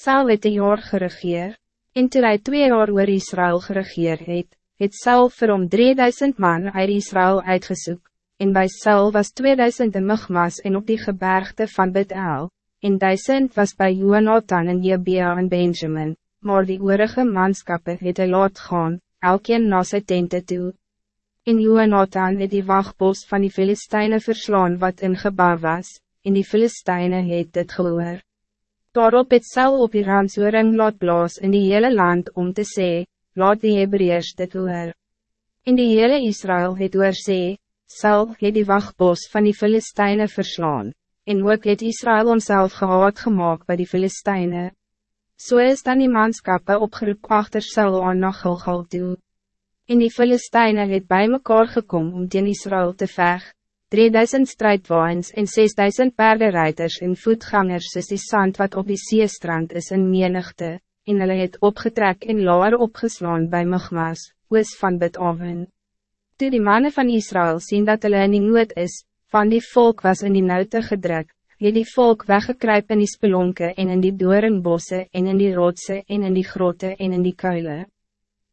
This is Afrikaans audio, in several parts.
Saul het een jaar geregeer, en toe hy twee jaar oor Israël geregeer het, het Saul vir hom 3000 man uit Israël uitgezoek, en bij Saul was 2000 in Migmas en op die gebergte van Bethel, en duisend was bij Jonathan en Jebea en Benjamin, maar die oorige manskappe het hy laat gaan, elkeen na sy tente toe. En Jonathan het die wachtpost van die Filisteine verslaan wat in gebouw was, en die Filisteine het dit gehoor. Daarop het Saul op die ramsoring laat blaas in die hele land om te sê, laat die Hebreërs dit hoor. In die hele Israël het oor sê, Saul het die wachtbos van die Filisteine verslaan, en ook het Israël onszelf gehaad gemaakt bij die Filisteine. So is dan die manskappe opgeroep achter Saul aan na Gilgal toe. En die Filisteine het bij mekaar gekom om teen Israël te vechten. 3000 strijdwaans en 6000 paardenrijders en voetgangers is die sand wat op die seestrand is in menigte, en hulle het opgetrek en laar opgeslaan bij Mugmas, oos van Betoven. Toe die mannen van Israël zien dat hulle in die nood is, van die volk was in die noute gedruk, het die volk weggekruip in die spelonke en in die doornbosse en in die rotse en in die grote en in die kuile.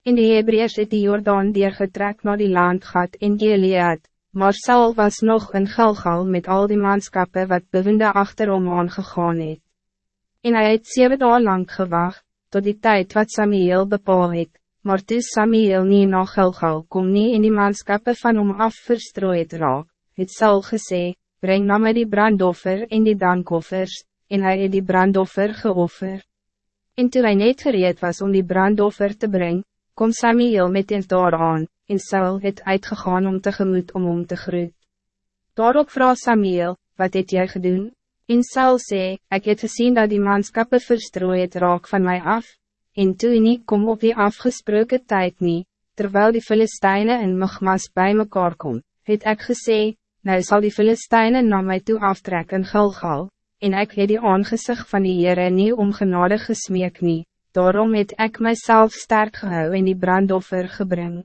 In die Hebreërs het die Jordaan deurgetrek naar die landgat in Gilead, maar Saul was nog in Gilgal met al die manskappen wat bewinde achter hom aangegaan het. En hij het zeven dagen lang gewacht, tot die tijd wat Samuel bepaal het, maar toe Samuel niet na Gilgal kom nie in die manskappen van hom af verstrooid raak, het Saul gesê, breng na my die brandoffer en die dankoffers, en hij het die brandoffer geoffer. En toe hy net gereed was om die brandoffer te brengen, kom Samuel met eens daar aan, en Saul het uitgegaan om tegemoet om om te groet. Daarop vraag Samuel, wat het jy gedoen? En Saul sê, ik het gezien dat die manskappe verstrooi het raak van mij af, en toe nie kom op die afgesproken tijd niet, terwijl die Filisteine in Mugmas bij mekaar kom, het ek gesê, nou zal die Filisteine na my toe aftrek in Gilgal, en ek het die aangezicht van die Heere nie om genade gesmeek nie, daarom het ek myself sterk gehou en die brandoffer gebring.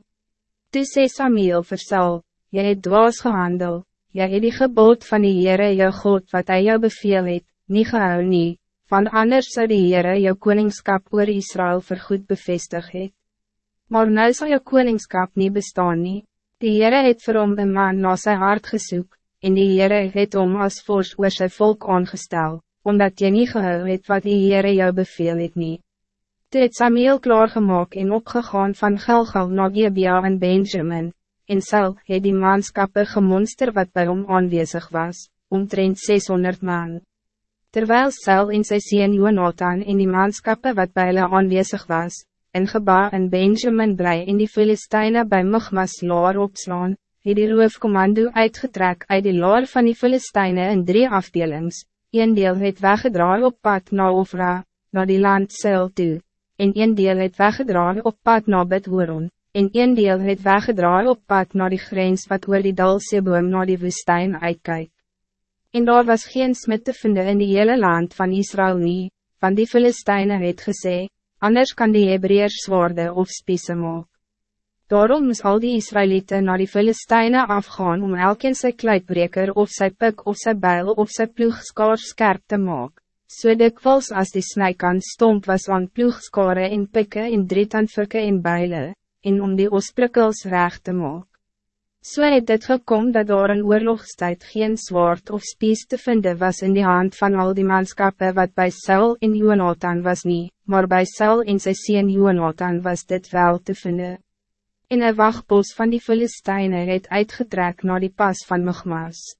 Toe sê Samuel vir Saul, jy het dwaas gehandel, jy het die gebod van die Heere jou God wat hij jou beveel het, nie gehou nie, want anders zou die Heere jou koningskap oor Israël vergoed bevestig het. Maar nou zal jou koningskap niet bestaan nie, die Heere het vir hom een man na sy hart gesoek, en die Heere het hom as vors oor sy volk aangestel, omdat jy niet gehou het wat die Heere jou beveel het nie. Toe het Samuel klaargemaak en opgegaan van Gilgal na Gebia en Benjamin, en Saul het die manskappe gemonster wat bij hom aanwezig was, omtrent 600 man. Terwijl Saul en sy sien Jonathan en die manskappe wat bij hulle aanwezig was, in Geba en Benjamin blij in die Filisteine bij Mugmas laar opslaan, het die roofcommando uitgetrek uit die laar van die Filisteine in drie afdelings, een deel het weggedraai op pad na Ofra, na die land Seil toe, en een deel het weggedraai op pad na Bidhoron, en een deel het weggedraai op pad na die grens wat oor die dalseboom na die woestijn uitkyk. En daar was geen smid te vinden in die hele land van Israël nie, van die Filisteine het gesê, anders kan die Hebreërs zwaarde of spiese maak. Daarom moes al die Israëlieten naar die Filisteine afgaan om elkeen sy kluitbreker of sy pik of sy bijl of sy ploegskaar skerp te maak so dikwels as die snijkan stomp was aan ploegskare en pikke en drietandvirke en bijle, en om die osprikkels recht te maak. So het dit gekom dat daar in oorlogstijd geen zwaard of spies te vinden was in die hand van al die manskappe wat bij Saul en Jonathan was niet, maar bij Saul en sy sien Jonathan was dit wel te vinden. In een wachtbos van die Filisteine het uitgetrek naar die pas van Mugmas.